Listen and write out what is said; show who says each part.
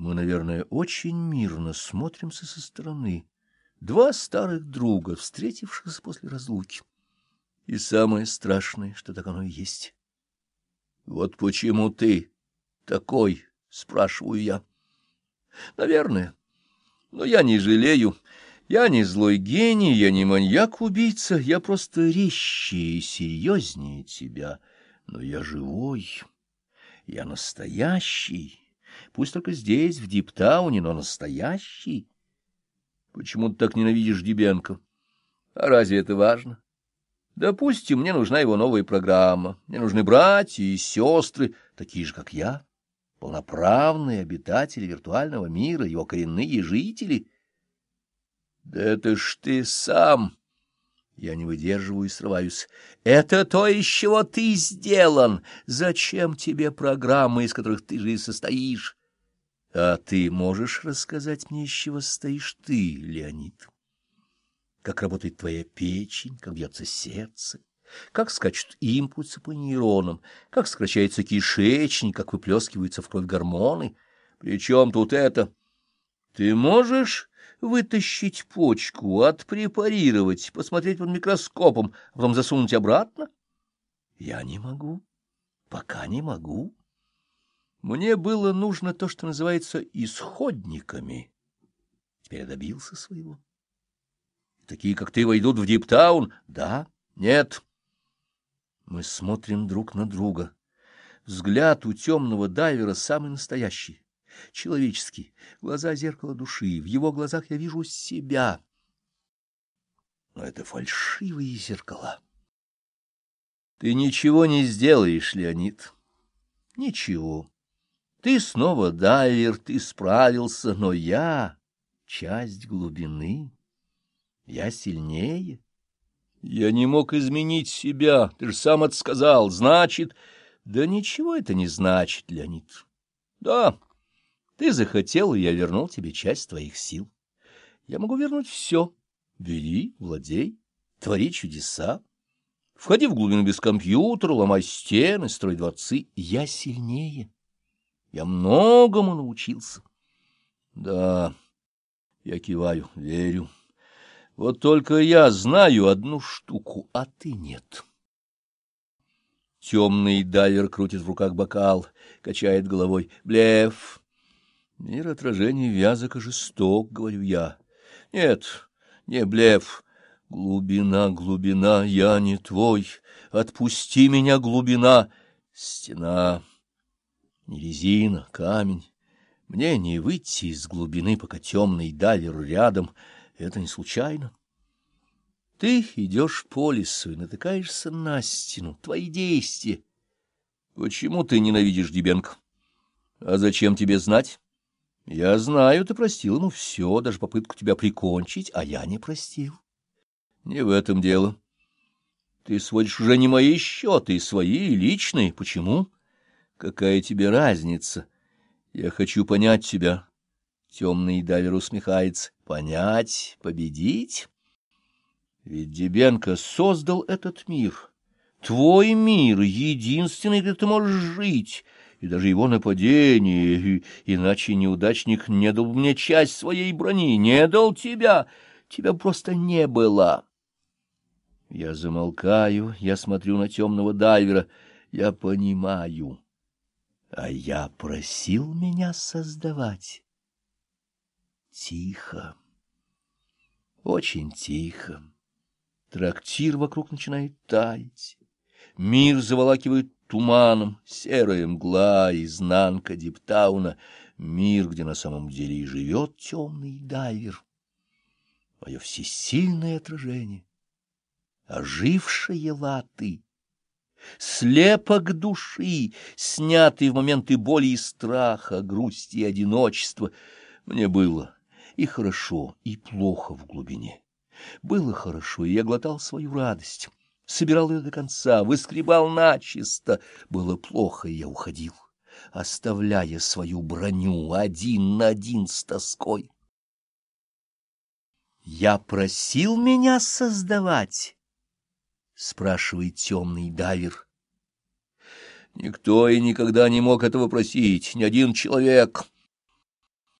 Speaker 1: Мы, наверное, очень мирно смотримся со стороны. Два старых друга, встретившихся после разлуки. И самое страшное, что так оно и есть. Вот почему ты такой, спрашиваю я. Наверное. Но я не жалею. Я не злой гений, я не маньяк-убийца, я просто резче и серьезнее тебя. Но я живой, я настоящий, пусть только здесь, в Диптауне, но настоящий. Почему ты так ненавидишь Дебенко? А разве это важно? Допустим, мне нужна его новая программа, мне нужны братья и сестры, такие же, как я, полноправные обитатели виртуального мира, его коренные жители — да это ж ты сам! Я не выдерживаю и срываюсь. Это то, из чего ты сделан. Зачем тебе программы, из которых ты же и состоишь? А ты можешь рассказать мне, из чего состоишь ты, Леонид? Как работает твоя печень, как бьется сердце, как скачут импульсы по нейронам, как сокращается кишечник, как выплескиваются в кровь гормоны. Причем тут это? Ты можешь вытащить почку, отпрепарировать, посмотреть под микроскопом, а потом засунуть обратно? Я не могу, пока не могу. Мне было нужно то, что называется исходниками. Теперь добился своего. Такие, как ты, войдут в Диптаун? Да? Нет? Мы смотрим друг на друга. Взгляд у темного дайвера самый настоящий человеческий, глаза зеркала души, в его глазах я вижу себя. Но это фальшивые зеркала. Ты ничего не сделаешь, Леонид. Ничего. Ты снова дайвер, ты справился, но я — часть глубины. Я сильнее. Я не мог изменить себя, ты же сам это сказал. Значит... Да ничего это не значит, Леонид. Да, ты захотел, и я вернул тебе часть твоих сил. Я могу вернуть все. Бери, владей, твори чудеса. Входи в глубину без компьютера, ломай стены, строй дворцы. Я сильнее. Я многому научился. Да, я киваю, верю. Вот только я знаю одну штуку, а ты нет. Темный дайвер крутит в руках бокал, качает головой. Блеф. Мир отражений вязок и жесток, говорю я. Нет, не блеф. Глубина, глубина, я не твой. Отпусти меня, глубина. Стена, не резина, камень. Мне не выйти из глубины, пока темный дайвер рядом. Это не случайно. Ты идешь по лесу и натыкаешься на стену. Твои действия. Почему ты ненавидишь Дебенко? А зачем тебе знать? Я знаю, ты простил ему все, даже попытку тебя прикончить, а я не простил. Не в этом дело. Ты сводишь уже не мои счеты, свои, личные. Почему? Какая тебе разница? Я хочу понять тебя. Темный дайвер усмехается. Понять, победить? Ведь Дебенко создал этот мир. Твой мир, единственный, где ты можешь жить — и даже его нападение, иначе неудачник не дал мне часть своей брони, не дал тебя, тебя просто не было. Я замолкаю, я смотрю на темного дайвера, я понимаю, а я просил меня создавать. Тихо, очень тихо. Трактир вокруг начинает таять. Мир заволакивает туманом, серая мгла, изнанка Диптауна, мир, где на самом деле и живет темный дайвер. Мое всесильное отражение, ожившие латы, слепок души, снятый в моменты боли и страха, грусти и одиночества. Мне было и хорошо, и плохо в глубине. Было хорошо, и я глотал свою радость собирал ее до конца, выскребал начисто. Было плохо, и я уходил, оставляя свою броню один на один с тоской. «Я просил меня создавать?» — спрашивает темный дайвер. «Никто и никогда не мог этого просить, ни один человек».